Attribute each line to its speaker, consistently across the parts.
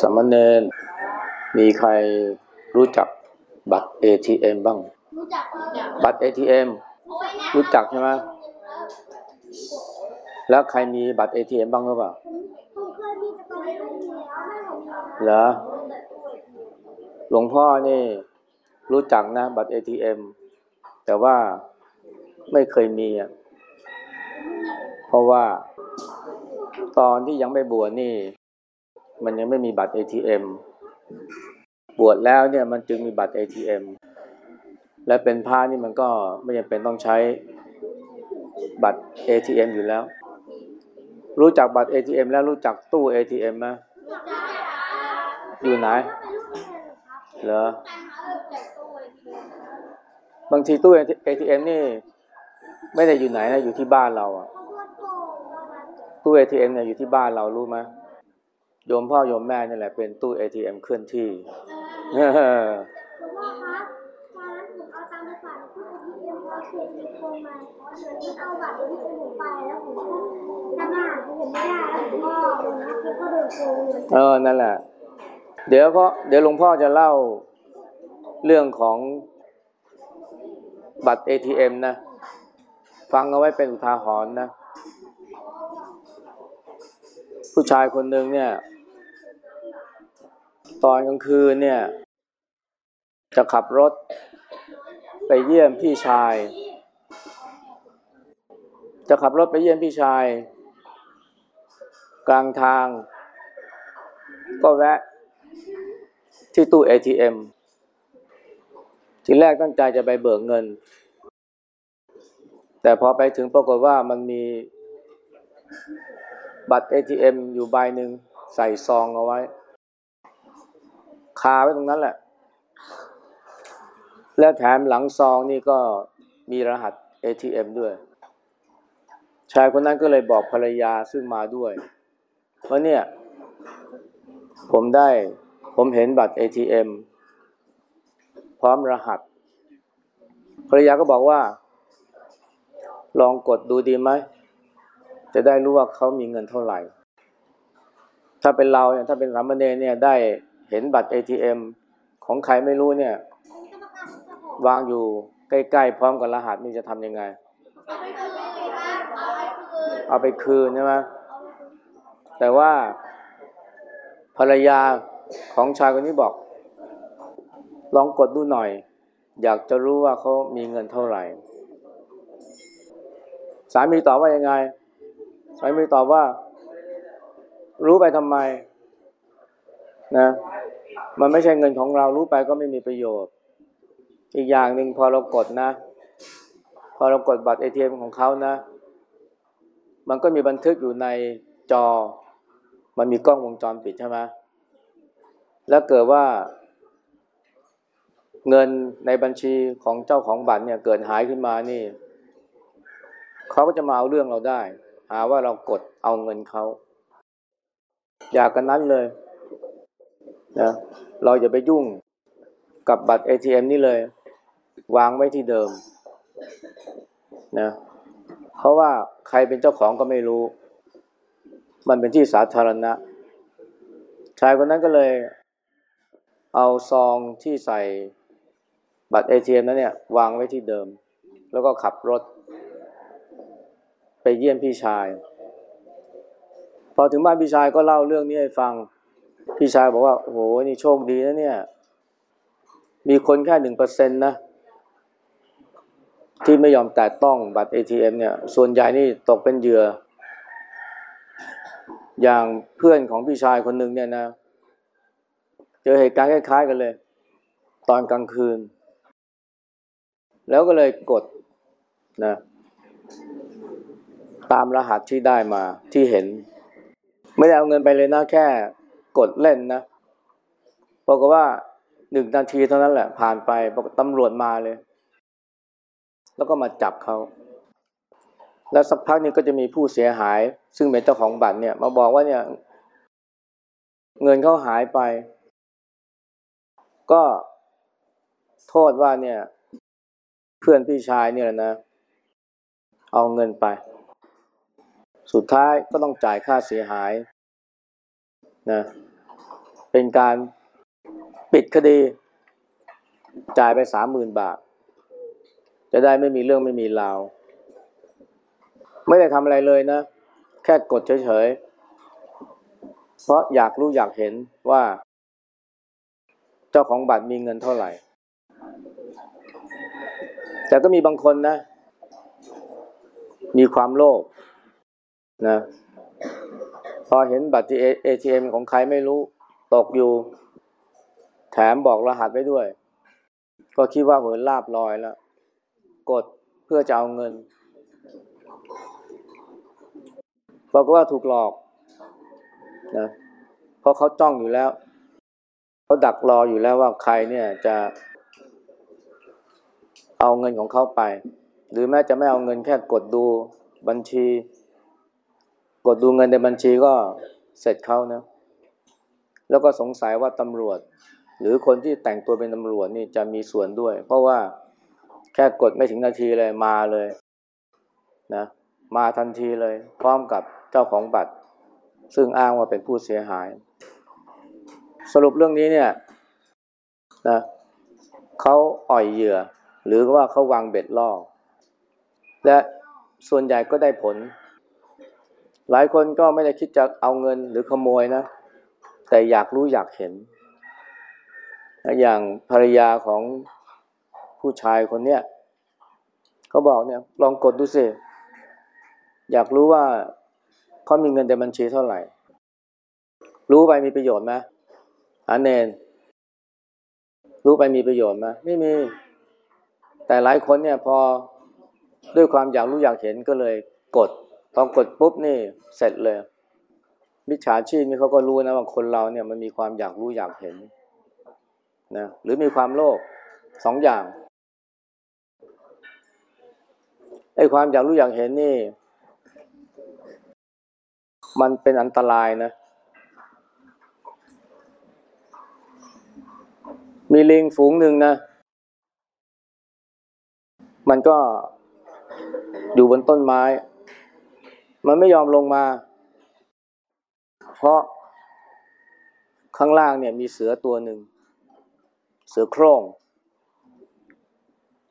Speaker 1: สามเณรมีใครรู้จักบัตร ATM บ้าง
Speaker 2: รู้จักรู้จัก
Speaker 1: บัตร ATM รู้จักใช่ไหมแล้วใครมีบัตร ATM บ้างหรือเปล่า
Speaker 2: ผมเคยมีแต่ตอนนี้ไม่มีแล้วแม่ผมมี
Speaker 1: เหรอหลวงพ่อนี่รู้จักนะบัตร ATM แต่ว่าไม่เคยมีอะเพราะว่าตอนที่ยังไม่บวชนี่ มันยังไม่มีบัตร ATM บวชแล้วเนี่ยมันจึงมีบัตร ATM และเป็นพระนี่มันก็ไม่จำเป็นต้องใช้บัตร ATM อยู่แล้ว รู้จักบัตร ATM แล้วรู้จักตู้ ATM ไหมอยู่ไหนเหรอบางทีตู้ ATM นี่ ไม่ได้อยู่ไหนนะอยู่ที่บ้านเราอะตู้ ATM เนี่ยอยู่ที่บ้านเรารู้ไหม โยมพ่อโยมแม่นี่แหละเป็นตู้ ATM เคลื่อนที่
Speaker 2: หลวงพ่อครับตอนนั้นผมเอาตังค์ไปฝากที่เอ็มเอาเศษมีโครมาผมเอาบัตรที่ผมไปแล้วผมก็ทำงานผมไม่ได้แล้วผมก็วันนั้นผมก็โดนโกงเลย
Speaker 1: เออนั่นแหละ เดี๋ยวพ่อเดี๋ยวหลวงพ่อจะเล่าเรื่องของบัตร ATM นะ ฟังเอาไว้เป็นอุทาหรณ์นะ ผู้ชายคนหนึ่งเนี่ย ตอนกลางคืนเนี่ย จะขับรถไปเยี่ยมพี่ชาย จะขับรถไปเยี่ยมพี่ชาย กลางทาง ก็แวะที่ตู้ ATM ทีแรกตั้งใจจะไปเบิกเงิน แต่พอไปถึงปรากฏว่ามันมีบัตร ATM อยู่ใบหนึ่งใส่ซองเอาไว้าไว้ตรงนั้นแหละ แล้วแถมหลังซองนี่ก็มีรหัส ATM ด้วย ชายคนนั้นก็เลยบอกภรรยาซึ่งมาด้วยว่าเนี่ย ผมได้ผมเห็นบัตร ATM พร้อมรหัส ภรรยาก็บอกว่า ลองกดดูดีไหม จะได้รู้ว่าเขามีเงินเท่าไหร่ ถ้าเป็นเราเนี่ยถ้าเป็นสามเณรเนี่ยได้ เห็นบัตร ATM ของใครไม่รู้เนี่ย วางอยู่ใกล้ๆพร้อมกับรหัสนี่จะทำยังไง เอาไปคืนใช่ไหมแต่ว่าภรรยาของชายคนนี้บอก ลองกดดูหน่อย อยากจะรู้ว่าเขามีเงินเท่าไหร่ สามีตอบว่ายังไง สามีตอบว่า รู้ไปทำไม นะ มันไม่ใช่เงินของเรารู้ไปก็ไม่มีประโยชน์ อีกอย่างหนึ่งพอเรากดนะ พอเรากดบัตรเอทีเอ็มของเขานะ มันก็มีบันทึกอยู่ในจอ มันมีกล้องวงจรปิดใช่ไหมแล้วเกิดว่า เงินในบัญชีของเจ้าของบัตรเนี่ยเกิดหายขึ้นมานี่เขาก็จะมาเอาเรื่องเราได้ หาว่าเรากดเอาเงินเขา อยากกันนั้นเลย นะเราอย่าไปยุ่งกับบัตร ATM นี่เลย วางไว้ที่เดิมนะเพราะว่าใครเป็นเจ้าของก็ไม่รู้ มันเป็นที่สาธารณะ ชายคนนั้นก็เลย เอาซองที่ใส่บัตร ATM นั้นเนี่ย วางไว้ที่เดิม แล้วก็ขับรถ ไปเยี่ยมพี่ชาย พอถึงบ้านพี่ชายก็เล่าเรื่องนี้ให้ฟัง พี่ชายบอกว่าโอ้โหนี่โชคดีนะเนี่ย มีคนแค่หนึ่งเปอร์เซ็นต์นะ ที่ไม่ยอมแตะต้องบัตร ATM เนี่ย ส่วนใหญ่นี่ตกเป็นเหยื่อ อย่างเพื่อนของพี่ชายคนหนึ่งเนี่ยนะ เจอเหตุการณ์คล้ายๆกันเลย ตอนกลางคืน แล้วก็เลยกดนะตามรหัสที่ได้มาที่เห็น ไม่ได้เอาเงินไปเลยนะแค่ กดเล่นนะบอกว่าหนึ่งนาทีเท่านั้นแหละผ่านไปบอกตำรวจมาเลย แล้วก็มาจับเขาแล้วสักพักนี้ก็จะมีผู้เสียหาย ซึ่งเป็นเจ้าของบัตรเนี่ย มาบอกว่าเนี่ย เงินเขาหายไป ก็โทษว่าเนี่ย เพื่อนพี่ชายเนี่ยนะ เอาเงินไป สุดท้ายก็ต้องจ่ายค่าเสียหายนะ เป็นการปิดคดี จ่ายไปสามหมื่นบาท จะได้ไม่มีเรื่องไม่มีราว ไม่ได้ทำอะไรเลยนะ แค่กดเฉยๆ เพราะอยากรู้อยากเห็นว่า เจ้าของบัตรมีเงินเท่าไหร่ แต่ก็มีบางคนนะ มีความโลภนะ พอเห็นบัตรเอทีเอ็มของใครไม่รู้ ตกอยู่ แถมบอกรหัสไว้ด้วย ก็คิดว่าเหมือนลาบลอยแล้ว กดเพื่อจะเอาเงินบอกว่าถูกหลอกนะเพราะเขาจ้องอยู่แล้วเขาดักรออยู่แล้วว่าใครเนี่ยจะเอาเงินของเขาไป หรือแม้จะไม่เอาเงินแค่กดดูบัญชี กดดูเงินในบัญชีก็เสร็จเขานะ แล้วก็สงสัยว่าตำรวจ หรือคนที่แต่งตัวเป็นตำรวจนี่จะมีส่วนด้วย เพราะว่าแค่กดไม่ถึงนาทีเลยมาเลยนะมาทันทีเลย พร้อมกับเจ้าของบัตร ซึ่งอ้างว่าเป็นผู้เสียหาย สรุปเรื่องนี้เนี่ยนะเขาอ่อยเหยื่อ หรือว่าเขาวางเบ็ดล่อและส่วนใหญ่ก็ได้ผล หลายคนก็ไม่ได้คิดจะเอาเงินหรือขโมยนะ แต่อยากรู้อยากเห็น อย่างภรรยาของผู้ชายคนเนี้ยเขาบอกเนี่ยลองกดดูสิ อยากรู้ว่าเขามีเงินในบัญชีเท่าไหร่ รู้ไปมีประโยชน์ไหมอาเนน รู้ไปมีประโยชน์ไหมไม่มี แต่หลายคนเนี่ยพอด้วยความอยากรู้อยากเห็นก็เลยกดพอกดปุ๊บนี่เสร็จเลย มิจฉาชีพนี่เขาก็รู้นะว่าคนเราเนี่ยมันมีความอยากรู้อยากเห็นนะหรือมีความโลภสองอย่างไอ้ความอยากรู้อยากเห็นนี่ มันเป็นอันตรายนะ มีลิงฝูงหนึ่งนะ มันก็อยู่บนต้นไม้ มันไม่ยอมลงมา เพราะข้างล่างเนี่ยมีเสือตัวหนึ่ง เสือโคร่ง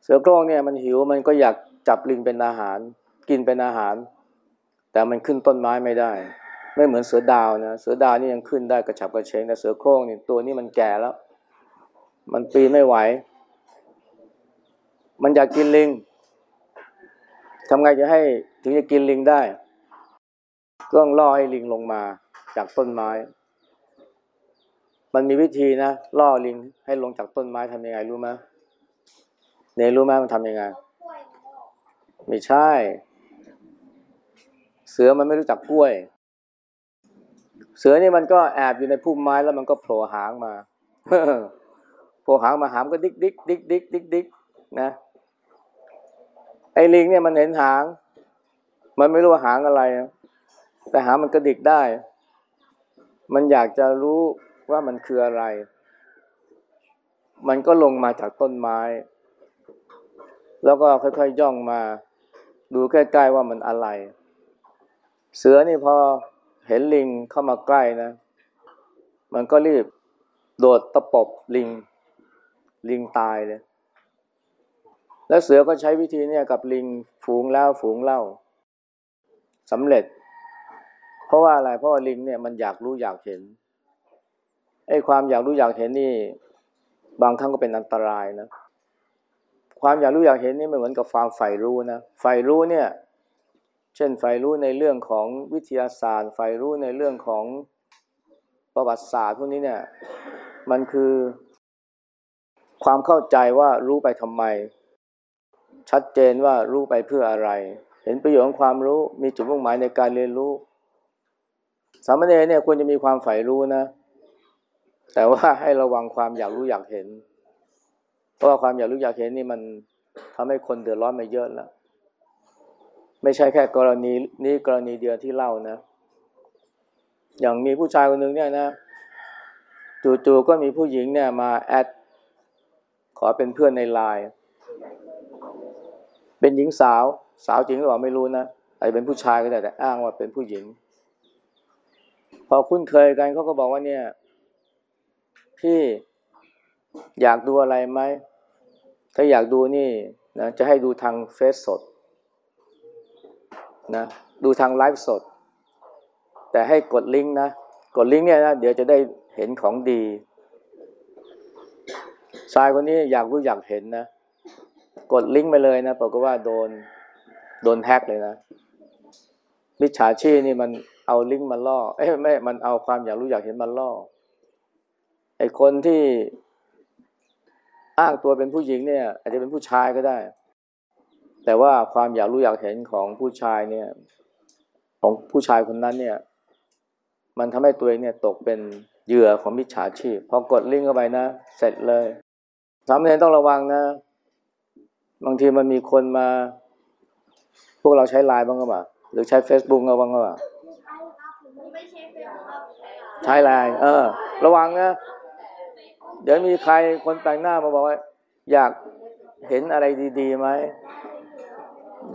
Speaker 1: เสือโคร่งเนี่ยมันหิวมันก็อยากจับลิงเป็นอาหาร กินเป็นอาหาร แต่มันขึ้นต้นไม้ไม่ได้ ไม่เหมือนเสือดาวนะเสือดาวนี่ยังขึ้นได้กระฉับกระเฉงแต่เสือโคร่งเนี่ยตัวนี้มันแก่แล้ว มันปีนไม่ไหว มันอยากกินลิงทำไงจะให้ถึงจะกินลิงได้ก็ต้องล่อให้ลิงลงมา จากต้นไม้ มันมีวิธีนะล่อลิงให้ลงจากต้นไม้ทำยังไงรู้ไหมเนรู้ไหมมันทำยังไง ไม่ใช่ เสือมันไม่รู้จักกล้วย เสือนี่มันก็แอบอยู่ในพุ่มไม้แล้วมันก็โผล่หางมาโผล่หางมาหามก็ดิกดิกดิกดิกดิกดิกนะไอ้ลิงเนี่ยมันเห็นหาง มันไม่รู้ว่าหางอะไร แต่หางมันกระดิกได้ มันอยากจะรู้ว่ามันคืออะไร มันก็ลงมาจากต้นไม้ แล้วก็ค่อยๆย่องมา ดูใกล้ๆว่ามันอะไร เสือนี่พอเห็นลิงเข้ามาใกล้นะ มันก็รีบโดดตะปบลิง ลิงตายเลย แล้วเสือก็ใช้วิธีเนี่ยกับลิงฝูงแล้วฝูงเล่าสำเร็จ เพราะว่าอะไร เพราะว่าลิงเนี่ยมันอยากรู้อยากเห็นไอ้ความอยากรู้อยากเห็นนี่ บางครั้งก็เป็นอันตรายนะ ความอยากรู้อยากเห็นนี่ไม่เหมือนกับความใฝ่รู้นะใฝ่รู้เนี่ย เช่นใฝ่รู้ในเรื่องของวิทยาศาสตร์ใฝ่รู้ในเรื่องของประวัติศาสตร์พวกนี้เนี่ย มันคือ ความเข้าใจว่ารู้ไปทำไม ชัดเจนว่ารู้ไปเพื่ออะไร เห็นประโยชน์ของความรู้มีจุดมุ่งหมายในการเรียนรู้ สามเณรเนี่ยควรจะมีความใฝ่รู้นะ แต่ว่าให้ระวังความอยากรู้อยากเห็น เพราะว่าความอยากรู้อยากเห็นนี่มันทำให้คนเดือดร้อนมาเยอะแล้ว ไม่ใช่แค่กรณีนี้กรณีเดียวที่เล่านะ อย่างมีผู้ชายคนหนึ่งเนี่ยนะจู่ๆก็มีผู้หญิงเนี่ยมาแอดขอเป็นเพื่อนในไลน์เป็นหญิงสาว สาวจริงหรือเปล่าไม่รู้นะอาจจะเป็นผู้ชายก็ได้แต่อ้างว่าเป็นผู้หญิง พอคุ้นเคยกันเขาก็บอกว่าเนี่ย พี่อยากดูอะไรไหม ถ้าอยากดูนี่นะจะให้ดูทางเฟซสดนะดูทางไลฟ์สด แต่ให้กดลิงก์นะ กดลิงก์เนี่ยนะเดี๋ยวจะได้เห็นของดีชายคนนี้อยากรู้อยากเห็นนะ กดลิงก์ไปเลยนะปรากว่าโดนโดนแฮ็กเลยนะ มิจฉาชีพนี่มันเอาลิงก์มาล่อ เอ้ยไม่ มันเอาความอยากรู้อยากเห็นมาล่อ ไอ้คนที่อ้างตัวเป็นผู้หญิงเนี่ย อาจจะเป็นผู้ชายก็ได้ แต่ว่าความอยากรู้อยากเห็นของผู้ชายเนี่ย ของผู้ชายคนนั้นเนี่ย มันทำให้ตัวเองเนี่ยตกเป็นเหยื่อของมิจฉาชีพพอกดลิงก์เข้าไปนะ เสร็จเลยสามเณรต้องระวังนะ บางทีมันมีคนมา พวกเราใช้ไลน์บ้างก็บ่า หรือใช้ Facebook ก็บ้างก็บ่า
Speaker 2: ใช่ครับผมไม่ใช่เฟซบุ๊กครับ
Speaker 1: ใช้ไลน์เออ ระวังนะ เดี๋ยวมีใครคนแปลกหน้ามาบอกว่า อยากเห็นอะไรดีๆไหม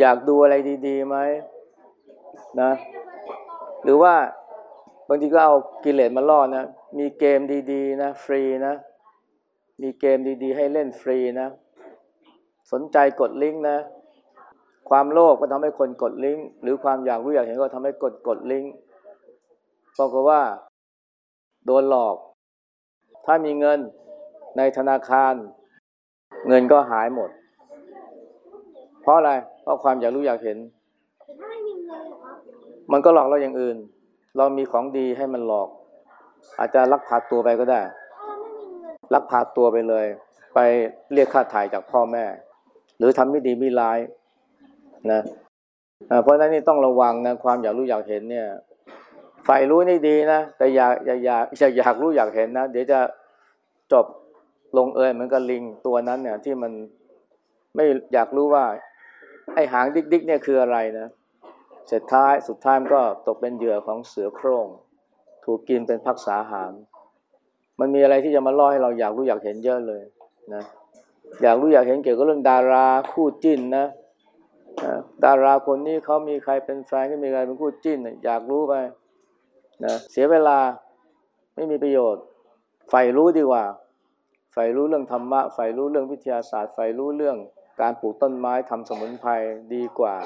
Speaker 1: อยากดูอะไรดีๆไหมนะ หรือว่าบางทีก็เอากิเลสมาล่อนะ มีเกมดีๆ นะ ฟรีนะ มีเกมดีๆ ให้เล่นฟรีนะ สนใจกดลิงก์นะ ความโลภก็ทำให้คนกดลิงก์หรือความอยากรู้อยากเห็นก็ทำให้กดกดลิงก์ปรากฏว่า โดนหลอก ถ้ามีเงินในธนาคาร เงินก็หายหมด เพราะอะไร เพราะความอยากรู้อยากเห็น
Speaker 2: มัน
Speaker 1: ก็หลอกเราอย่างอื่น เรามีของดีให้มันหลอก อาจจะลักพาตัวไปก็ได้ ลักพาตัวไปเลย ไปเรียกค่าถ่ายจากพ่อแม่ หรือทำไม่ดีไม่ร้าย นะเพราะนั้นนี่ต้องระวังนะความอยากรู้อยากเห็นเนี่ยใฝ่รู้นี่ดีนะแต่อยากอยากอยากอยากอยากรู้อยากเห็นนะเดี๋ยวจะจบลงเอยเหมือนกับลิงตัวนั้นเนี่ยที่มันไม่อยากรู้ว่า ไอหางดิกๆเนี่ยคืออะไรนะเสร็จท้ายสุดท้ายมันก็ตกเป็นเหยื่อของเสือโคร่งถูกกินเป็นพักษาหาร มันมีอะไรที่จะมาล่อให้เราอยากรู้อยากเห็นเยอะเลยนะอยากรู้อยากเห็นเกี่ยวกับเรื่องดาราคู่จิ้นนะ นะดาราคนนี้เขามีใครเป็นแฟนก็มีใครเป็นคู่จิ้น อยากรู้ไปนะเสียเวลาไม่มีประโยชน์ใฝ่รู้ดีกว่าใฝ่รู้เรื่องธรรมะใฝ่รู้เรื่องวิทยาศาสตร์ใฝ่รู้เรื่องการปลูกต้นไม้ทำสมุนไพรดีกว่า